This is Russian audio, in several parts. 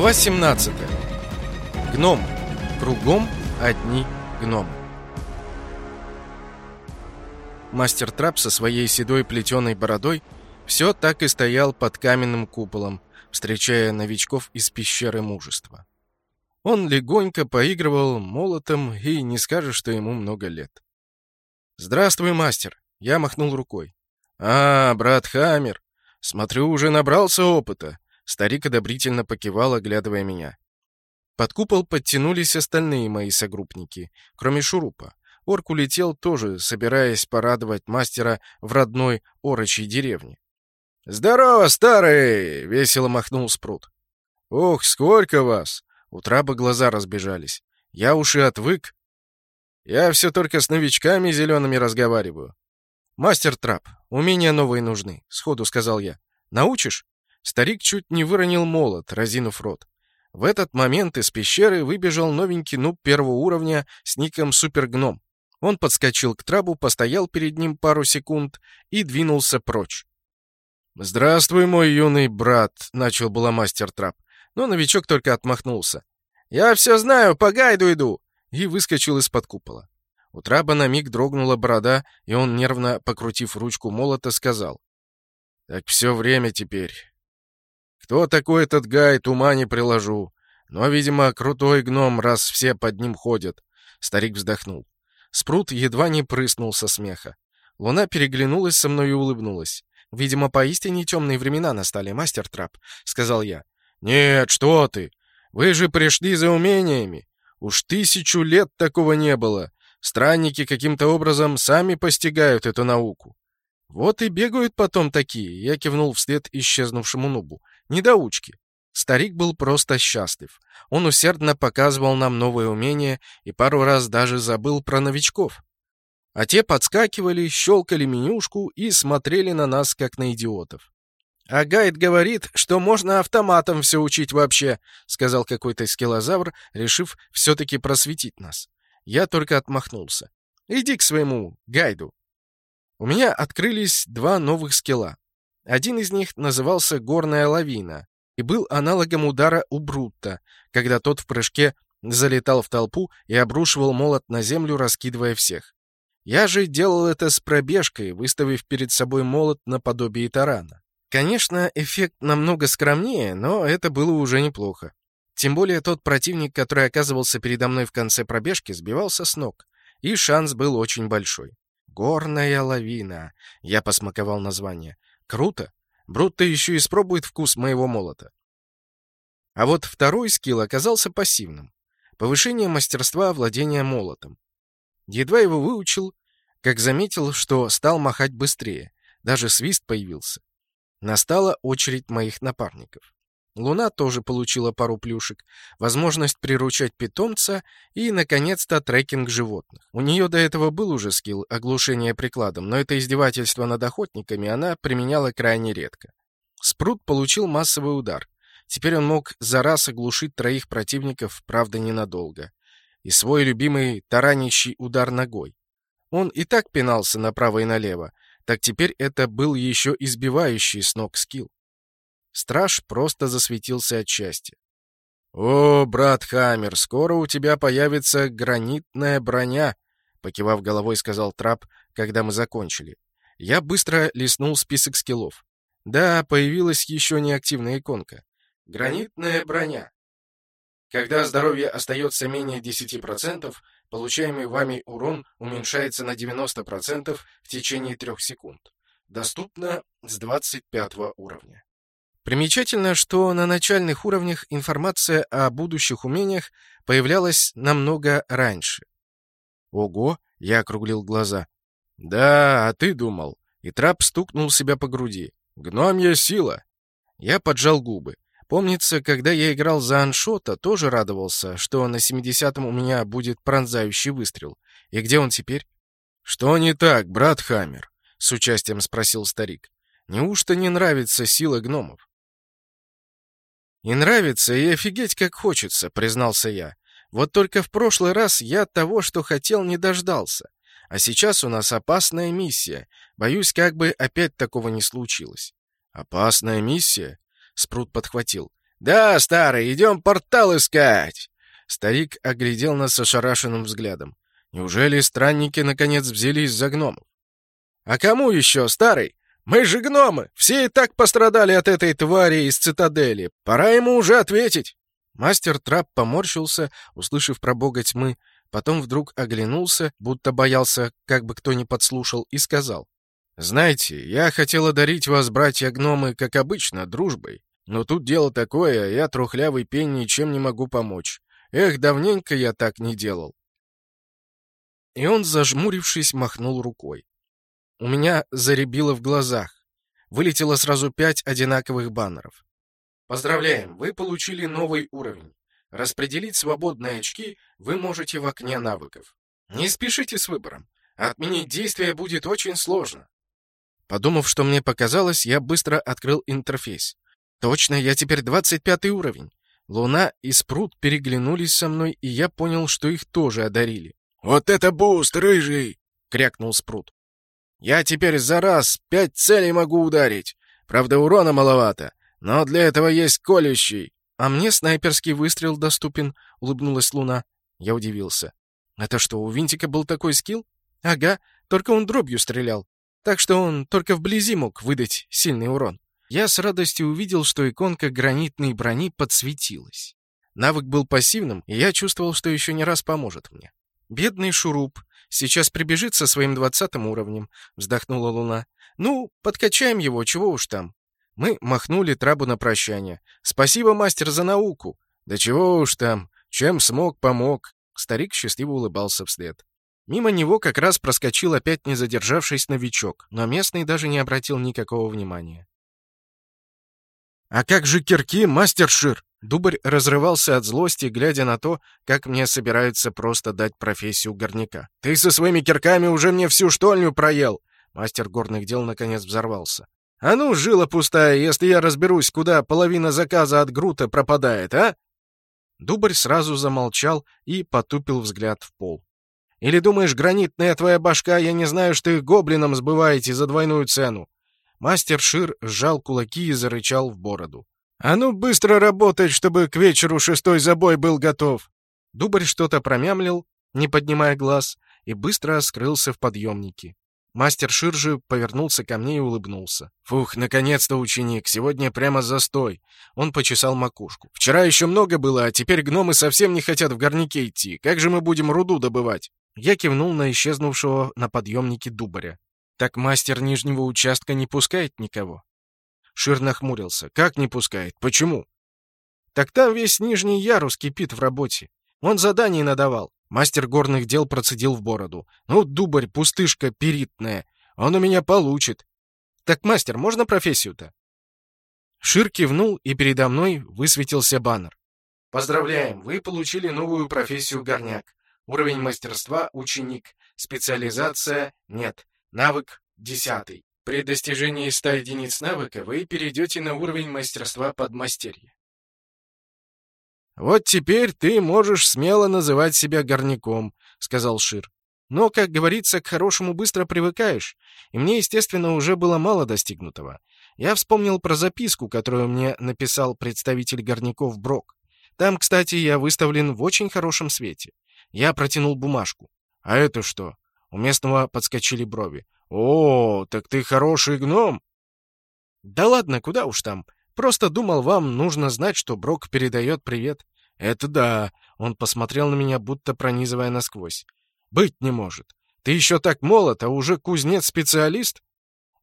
Глава 17. Гном. Кругом одни гномы. Мастер Трап со своей седой плетеной бородой все так и стоял под каменным куполом, встречая новичков из пещеры мужества. Он легонько поигрывал молотом, и не скажешь, что ему много лет. «Здравствуй, мастер!» — я махнул рукой. «А, брат Хаммер, смотрю, уже набрался опыта!» Старик одобрительно покивал, оглядывая меня. Под купол подтянулись остальные мои согруппники, кроме Шурупа. Орк улетел тоже, собираясь порадовать мастера в родной орочей деревне. «Здорово, старый!» — весело махнул Спрут. «Ох, сколько вас!» У Траба глаза разбежались. «Я уж и отвык. Я все только с новичками зелеными разговариваю». «Мастер Трап, умения новые нужны», — сходу сказал я. «Научишь?» Старик чуть не выронил молот, разинув рот. В этот момент из пещеры выбежал новенький нуб первого уровня с ником Супергном. Он подскочил к трабу, постоял перед ним пару секунд и двинулся прочь. «Здравствуй, мой юный брат», — начал было мастер трап, но новичок только отмахнулся. «Я все знаю, по гайду иду!» и выскочил из-под купола. У траба на миг дрогнула борода, и он, нервно покрутив ручку молота, сказал. «Так все время теперь. Кто такой этот гайд, ума не приложу. Но, видимо, крутой гном, раз все под ним ходят». Старик вздохнул. Спрут едва не прыснул со смеха. Луна переглянулась со мной и улыбнулась. «Видимо, поистине темные времена настали, мастер Трап», — сказал я. «Нет, что ты! Вы же пришли за умениями! Уж тысячу лет такого не было! Странники каким-то образом сами постигают эту науку. Вот и бегают потом такие, я кивнул вслед исчезнувшему нубу. Недоучки. Старик был просто счастлив. Он усердно показывал нам новые умения и пару раз даже забыл про новичков. А те подскакивали, щелкали менюшку и смотрели на нас, как на идиотов. «А гайд говорит, что можно автоматом все учить вообще», — сказал какой-то скелозавр, решив все-таки просветить нас. Я только отмахнулся. «Иди к своему гайду». У меня открылись два новых скилла. Один из них назывался «Горная лавина» и был аналогом удара у Брутта, когда тот в прыжке залетал в толпу и обрушивал молот на землю, раскидывая всех. Я же делал это с пробежкой, выставив перед собой молот наподобие тарана. Конечно, эффект намного скромнее, но это было уже неплохо. Тем более тот противник, который оказывался передо мной в конце пробежки, сбивался с ног, и шанс был очень большой. «Горная лавина», — я посмаковал название. «Круто! Брутто еще испробует вкус моего молота». А вот второй скилл оказался пассивным. Повышение мастерства владения молотом. Едва его выучил, как заметил, что стал махать быстрее. Даже свист появился. Настала очередь моих напарников. Луна тоже получила пару плюшек, возможность приручать питомца и, наконец-то, трекинг животных. У нее до этого был уже скилл оглушения прикладом, но это издевательство над охотниками она применяла крайне редко. Спрут получил массовый удар. Теперь он мог за раз оглушить троих противников, правда, ненадолго. И свой любимый таранящий удар ногой. Он и так пинался направо и налево, так теперь это был еще избивающий с ног скилл. Страж просто засветился от счастья. «О, брат Хаммер, скоро у тебя появится гранитная броня», — покивав головой, сказал Трап, когда мы закончили. Я быстро листнул список скиллов. Да, появилась еще неактивная иконка. Гранитная броня. Когда здоровье остается менее 10%, Получаемый вами урон уменьшается на 90% в течение 3 секунд. Доступно с 25 уровня. Примечательно, что на начальных уровнях информация о будущих умениях появлялась намного раньше. Ого, я округлил глаза. Да, а ты думал. И трап стукнул себя по груди. Гномья сила. Я поджал губы. Помнится, когда я играл за Аншота, тоже радовался, что на 70-м у меня будет пронзающий выстрел. И где он теперь? «Что не так, брат Хаммер?» — с участием спросил старик. «Неужто не нравится сила гномов?» «И нравится, и офигеть как хочется», — признался я. «Вот только в прошлый раз я того, что хотел, не дождался. А сейчас у нас опасная миссия. Боюсь, как бы опять такого не случилось». «Опасная миссия?» Спрут подхватил. «Да, старый, идем портал искать!» Старик оглядел нас ошарашенным взглядом. Неужели странники наконец взялись за гномов? «А кому еще, старый? Мы же гномы! Все и так пострадали от этой твари из цитадели. Пора ему уже ответить!» Мастер Трап поморщился, услышав про бога тьмы, потом вдруг оглянулся, будто боялся, как бы кто ни подслушал, и сказал. «Знаете, я хотел одарить вас, братья-гномы, как обычно, дружбой. Но тут дело такое, я трухлявый пень ничем не могу помочь. Эх, давненько я так не делал». И он, зажмурившись, махнул рукой. У меня заребило в глазах. Вылетело сразу пять одинаковых баннеров. Поздравляем, вы получили новый уровень. Распределить свободные очки вы можете в окне навыков. Не спешите с выбором. Отменить действие будет очень сложно. Подумав, что мне показалось, я быстро открыл интерфейс. Точно, я теперь 25 уровень. Луна и Спрут переглянулись со мной, и я понял, что их тоже одарили. «Вот это буст, рыжий!» — крякнул Спрут. «Я теперь за раз пять целей могу ударить. Правда, урона маловато, но для этого есть колющий». «А мне снайперский выстрел доступен», — улыбнулась Луна. Я удивился. «Это что, у Винтика был такой скилл?» «Ага, только он дробью стрелял так что он только вблизи мог выдать сильный урон. Я с радостью увидел, что иконка гранитной брони подсветилась. Навык был пассивным, и я чувствовал, что еще не раз поможет мне. «Бедный шуруп. Сейчас прибежит со своим двадцатым уровнем», — вздохнула Луна. «Ну, подкачаем его, чего уж там». Мы махнули трабу на прощание. «Спасибо, мастер, за науку!» «Да чего уж там. Чем смог, помог». Старик счастливо улыбался вслед. Мимо него как раз проскочил опять не задержавшись новичок, но местный даже не обратил никакого внимания. «А как же кирки, мастер Шир?» Дубарь разрывался от злости, глядя на то, как мне собираются просто дать профессию горняка. «Ты со своими кирками уже мне всю штольню проел!» Мастер горных дел наконец взорвался. «А ну, жила пустая, если я разберусь, куда половина заказа от Грута пропадает, а?» Дубарь сразу замолчал и потупил взгляд в пол. Или думаешь, гранитная твоя башка, я не знаю, что их гоблинам сбываете за двойную цену?» Мастер Шир сжал кулаки и зарычал в бороду. «А ну, быстро работать, чтобы к вечеру шестой забой был готов!» Дубарь что-то промямлил, не поднимая глаз, и быстро скрылся в подъемнике. Мастер Шир же повернулся ко мне и улыбнулся. «Фух, наконец-то, ученик, сегодня прямо застой!» Он почесал макушку. «Вчера еще много было, а теперь гномы совсем не хотят в горняке идти. Как же мы будем руду добывать?» Я кивнул на исчезнувшего на подъемнике дубаря. «Так мастер нижнего участка не пускает никого?» Шир нахмурился. «Как не пускает? Почему?» «Так там весь нижний ярус кипит в работе. Он заданий надавал». Мастер горных дел процедил в бороду. «Ну, дубарь, пустышка перитная. Он у меня получит». «Так, мастер, можно профессию-то?» Шир кивнул, и передо мной высветился баннер. «Поздравляем, вы получили новую профессию горняк. Уровень мастерства – ученик. Специализация – нет. Навык – десятый. При достижении 100 единиц навыка вы перейдете на уровень мастерства подмастерья. «Вот теперь ты можешь смело называть себя горняком», — сказал Шир. «Но, как говорится, к хорошему быстро привыкаешь, и мне, естественно, уже было мало достигнутого. Я вспомнил про записку, которую мне написал представитель горняков Брок. Там, кстати, я выставлен в очень хорошем свете. Я протянул бумажку. «А это что?» У местного подскочили брови. «О, так ты хороший гном!» «Да ладно, куда уж там. Просто думал, вам нужно знать, что Брок передает привет». «Это да!» Он посмотрел на меня, будто пронизывая насквозь. «Быть не может. Ты еще так молод, а уже кузнец-специалист?»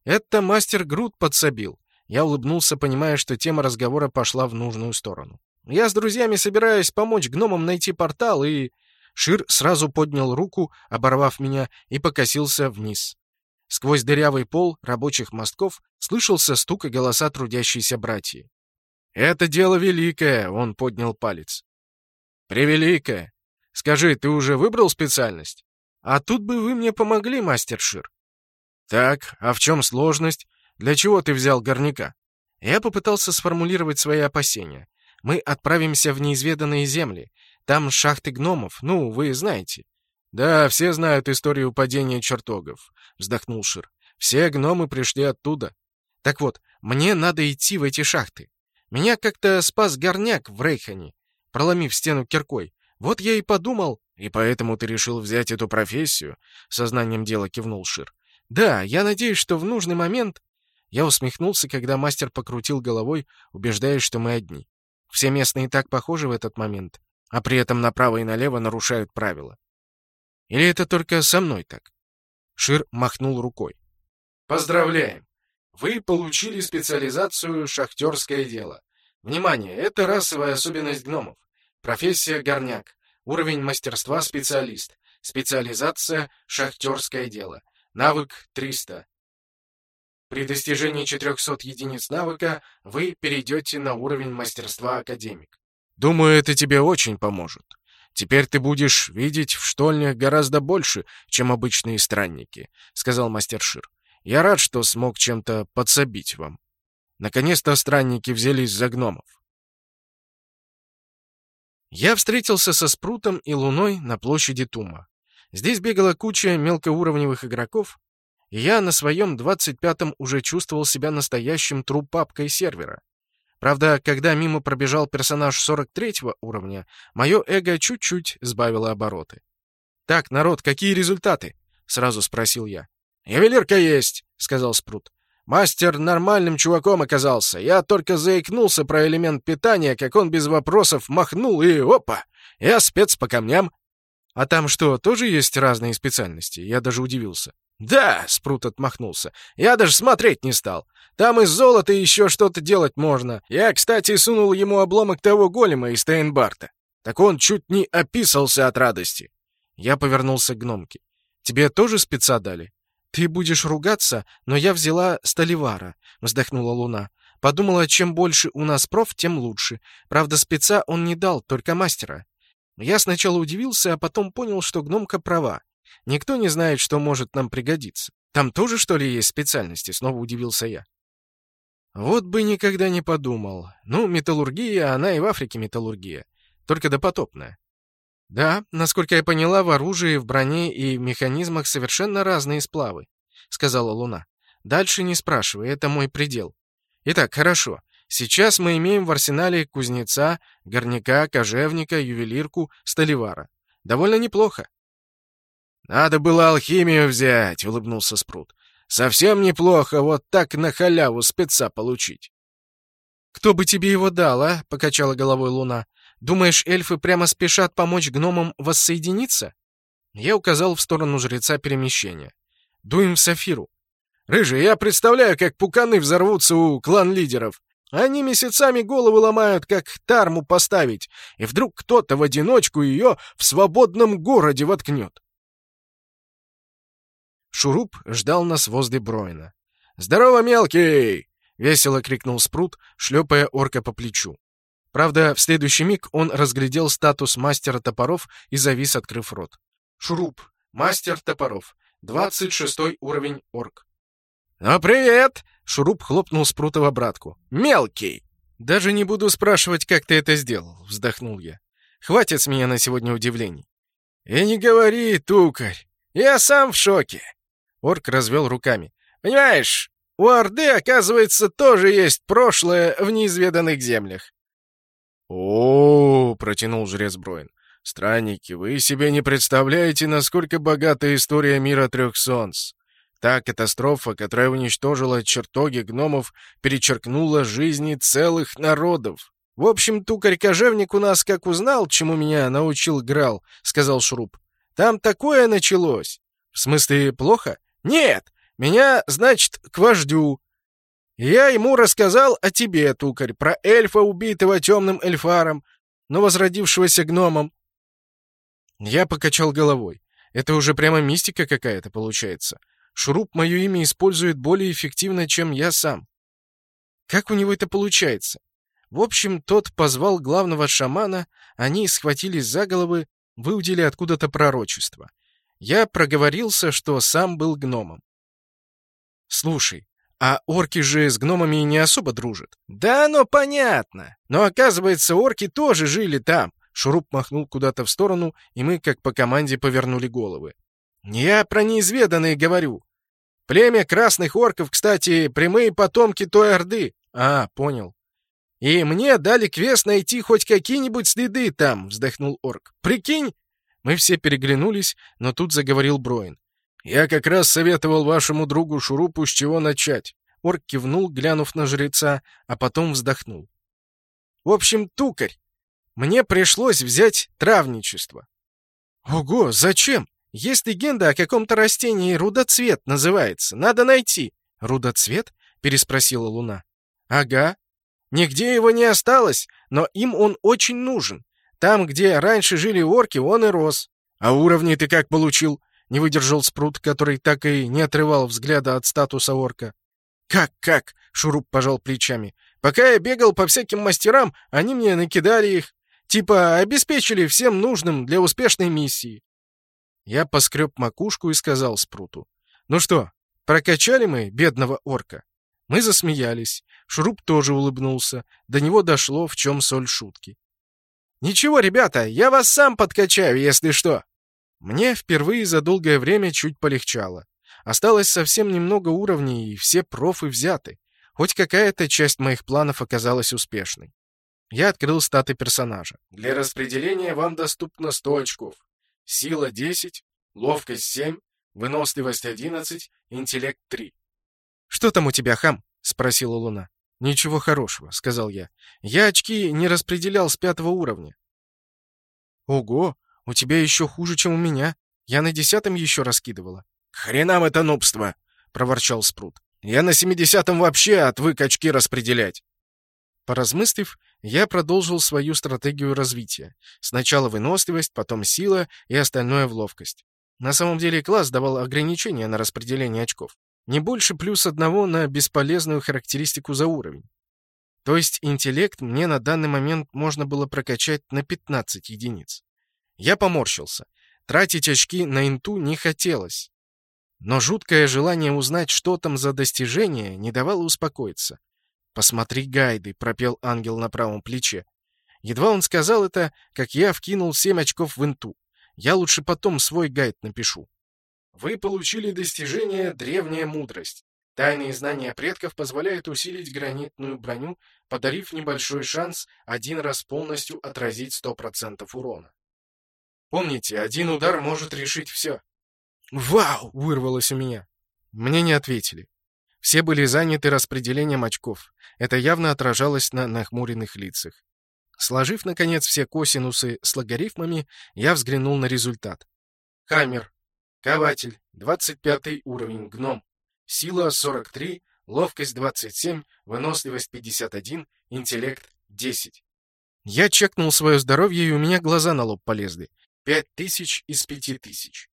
«Это мастер Грут подсобил». Я улыбнулся, понимая, что тема разговора пошла в нужную сторону. «Я с друзьями собираюсь помочь гномам найти портал и...» Шир сразу поднял руку, оборвав меня, и покосился вниз. Сквозь дырявый пол рабочих мостков слышался стук и голоса трудящейся братьи. «Это дело великое!» — он поднял палец. «Превеликое! Скажи, ты уже выбрал специальность?» «А тут бы вы мне помогли, мастер Шир». «Так, а в чем сложность? Для чего ты взял горняка?» Я попытался сформулировать свои опасения. Мы отправимся в неизведанные земли, там шахты гномов, ну, вы знаете». «Да, все знают историю падения чертогов», — вздохнул Шир. «Все гномы пришли оттуда. Так вот, мне надо идти в эти шахты. Меня как-то спас горняк в Рейхане, проломив стену киркой. Вот я и подумал... И поэтому ты решил взять эту профессию? Сознанием дела кивнул Шир. Да, я надеюсь, что в нужный момент... Я усмехнулся, когда мастер покрутил головой, убеждаясь, что мы одни. Все местные так похожи в этот момент, а при этом направо и налево нарушают правила. Или это только со мной так? Шир махнул рукой. Поздравляем! Вы получили специализацию «Шахтерское дело». Внимание, это расовая особенность гномов. Профессия горняк. Уровень мастерства специалист. Специализация «Шахтерское дело». Навык 300. При достижении 400 единиц навыка вы перейдете на уровень мастерства академик. Думаю, это тебе очень поможет. Теперь ты будешь видеть в штольнях гораздо больше, чем обычные странники, сказал мастер Шир. Я рад, что смог чем-то подсобить вам. Наконец-то странники взялись за гномов. Я встретился со Спрутом и Луной на площади Тума. Здесь бегала куча мелкоуровневых игроков, и я на своем 25-м уже чувствовал себя настоящим трупапкой сервера. Правда, когда мимо пробежал персонаж 43 уровня, мое эго чуть-чуть сбавило обороты. «Так, народ, какие результаты?» — сразу спросил я. «Ювелирка есть», — сказал Спрут. «Мастер нормальным чуваком оказался. Я только заикнулся про элемент питания, как он без вопросов махнул, и опа! Я спец по камням». «А там что, тоже есть разные специальности?» Я даже удивился. «Да», — Спрут отмахнулся, — «я даже смотреть не стал. Там из золота еще что-то делать можно. Я, кстати, сунул ему обломок того голема из Стейнбарта. Так он чуть не описался от радости». Я повернулся к гномке. «Тебе тоже спеца дали?» «Ты будешь ругаться, но я взяла Столивара», — вздохнула Луна. «Подумала, чем больше у нас проф, тем лучше. Правда, спеца он не дал, только мастера». Я сначала удивился, а потом понял, что гномка права. Никто не знает, что может нам пригодиться. Там тоже, что ли, есть специальности?» Снова удивился я. Вот бы никогда не подумал. Ну, металлургия, она и в Африке металлургия. Только допотопная. Да, насколько я поняла, в оружии, в броне и в механизмах совершенно разные сплавы, сказала Луна. Дальше не спрашивай, это мой предел. Итак, хорошо. Сейчас мы имеем в арсенале кузнеца, горняка, кожевника, ювелирку, столевара. Довольно неплохо. «Надо было алхимию взять», — улыбнулся Спрут. «Совсем неплохо вот так на халяву спеца получить». «Кто бы тебе его дал, а?» — покачала головой Луна. «Думаешь, эльфы прямо спешат помочь гномам воссоединиться?» Я указал в сторону жреца перемещения. «Дуем в Сафиру». «Рыжий, я представляю, как пуканы взорвутся у клан-лидеров. Они месяцами головы ломают, как тарму поставить, и вдруг кто-то в одиночку ее в свободном городе воткнет. Шуруп ждал нас возле Броина. «Здорово, мелкий!» — весело крикнул Спрут, шлепая орка по плечу. Правда, в следующий миг он разглядел статус мастера топоров и завис, открыв рот. «Шуруп, мастер топоров, 26 уровень орк». «Ну, привет!» — Шуруп хлопнул Спрута в обратку. «Мелкий!» «Даже не буду спрашивать, как ты это сделал», — вздохнул я. «Хватит с меня на сегодня удивлений». «И не говори, тукарь! Я сам в шоке!» Орк развел руками. «Понимаешь, у Орды, оказывается, тоже есть прошлое в неизведанных землях». «О, -о, -о протянул жрец Броин. «Странники, вы себе не представляете, насколько богата история мира трех солнц. Та катастрофа, которая уничтожила чертоги гномов, перечеркнула жизни целых народов. В общем, тукарь-кожевник у нас как узнал, чему меня научил Грал, — сказал Шуруп. Там такое началось. В смысле, плохо? «Нет, меня, значит, к вождю. Я ему рассказал о тебе, тукарь, про эльфа, убитого темным эльфаром, но возродившегося гномом». Я покачал головой. Это уже прямо мистика какая-то получается. Шуруп мое имя использует более эффективно, чем я сам. Как у него это получается? В общем, тот позвал главного шамана, они схватились за головы, выудили откуда-то пророчество. Я проговорился, что сам был гномом. «Слушай, а орки же с гномами не особо дружат?» «Да, ну понятно. Но оказывается, орки тоже жили там». Шуруп махнул куда-то в сторону, и мы, как по команде, повернули головы. «Я про неизведанные говорю. Племя красных орков, кстати, прямые потомки той Орды». «А, понял. «И мне дали квест найти хоть какие-нибудь следы там», — вздохнул орк. «Прикинь?» Мы все переглянулись, но тут заговорил Броин. «Я как раз советовал вашему другу Шурупу, с чего начать». Орк кивнул, глянув на жреца, а потом вздохнул. «В общем, тукарь, мне пришлось взять травничество». «Ого, зачем? Есть легенда о каком-то растении, рудоцвет называется. Надо найти». «Рудоцвет?» — переспросила Луна. «Ага. Нигде его не осталось, но им он очень нужен. Там, где раньше жили орки, он и рос. А уровни ты как получил?» — не выдержал Спрут, который так и не отрывал взгляда от статуса орка. «Как, как?» — Шуруп пожал плечами. «Пока я бегал по всяким мастерам, они мне накидали их. Типа обеспечили всем нужным для успешной миссии». Я поскреб макушку и сказал Спруту. «Ну что, прокачали мы бедного орка?» Мы засмеялись. Шуруп тоже улыбнулся. До него дошло, в чем соль шутки. «Ничего, ребята, я вас сам подкачаю, если что!» Мне впервые за долгое время чуть полегчало. Осталось совсем немного уровней, и все профы взяты. Хоть какая-то часть моих планов оказалась успешной. Я открыл статы персонажа. Для распределения вам доступно 100 очков. Сила 10, ловкость 7, выносливость 11, интеллект 3. «Что там у тебя, хам?» — спросила Луна. «Ничего хорошего», — сказал я. «Я очки не распределял с пятого уровня». «Ого, у тебя еще хуже, чем у меня. Я на десятом еще раскидывала». «Хренам это нубство!» — проворчал Спрут. «Я на семидесятом вообще отвык очки распределять». Поразмыслив, я продолжил свою стратегию развития. Сначала выносливость, потом сила и остальное в ловкость. На самом деле класс давал ограничения на распределение очков. Не больше плюс одного на бесполезную характеристику за уровень. То есть интеллект мне на данный момент можно было прокачать на 15 единиц. Я поморщился. Тратить очки на инту не хотелось. Но жуткое желание узнать, что там за достижение, не давало успокоиться. «Посмотри гайды», — пропел ангел на правом плече. Едва он сказал это, как я вкинул семь очков в инту. Я лучше потом свой гайд напишу. Вы получили достижение «Древняя мудрость». Тайные знания предков позволяют усилить гранитную броню, подарив небольшой шанс один раз полностью отразить 100% урона. Помните, один удар может решить все. «Вау!» — вырвалось у меня. Мне не ответили. Все были заняты распределением очков. Это явно отражалось на нахмуренных лицах. Сложив, наконец, все косинусы с логарифмами, я взглянул на результат. Хаммер Кователь, 25 уровень, гном. Сила 43, ловкость 27, выносливость 51, интеллект 10. Я чекнул свое здоровье, и у меня глаза на лоб полезли. 5000 из 5000.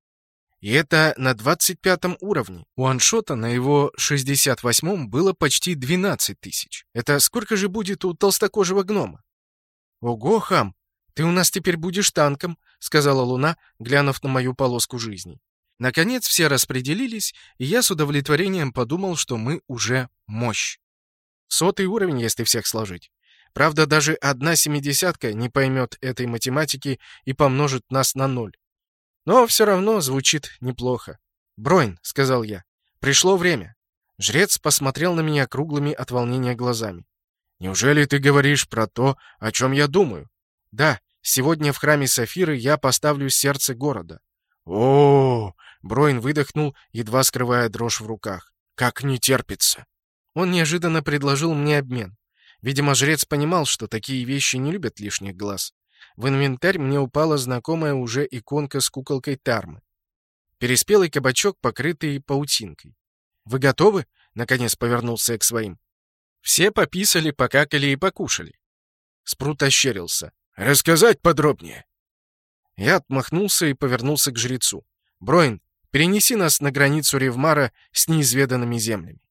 И это на 25 уровне. У аншота на его 68-м было почти 12 тысяч. Это сколько же будет у толстокожего гнома? Ого, хам, ты у нас теперь будешь танком, сказала Луна, глянув на мою полоску жизни. Наконец все распределились, и я с удовлетворением подумал, что мы уже мощь. Сотый уровень, если всех сложить. Правда, даже одна семидесятка не поймет этой математики и помножит нас на ноль. Но все равно звучит неплохо. «Бронь», — сказал я, — «пришло время». Жрец посмотрел на меня круглыми от волнения глазами. «Неужели ты говоришь про то, о чем я думаю?» «Да, сегодня в храме Сафиры я поставлю сердце города». «О, Броин выдохнул, едва скрывая дрожь в руках. «Как не терпится!» Он неожиданно предложил мне обмен. Видимо, жрец понимал, что такие вещи не любят лишних глаз. В инвентарь мне упала знакомая уже иконка с куколкой Тармы. Переспелый кабачок, покрытый паутинкой. «Вы готовы?» — наконец повернулся я к своим. Все пописали, покакали и покушали. Спрут ощерился. «Рассказать подробнее?» Я отмахнулся и повернулся к жрецу. «Броин, Перенеси нас на границу Ревмара с неизведанными землями.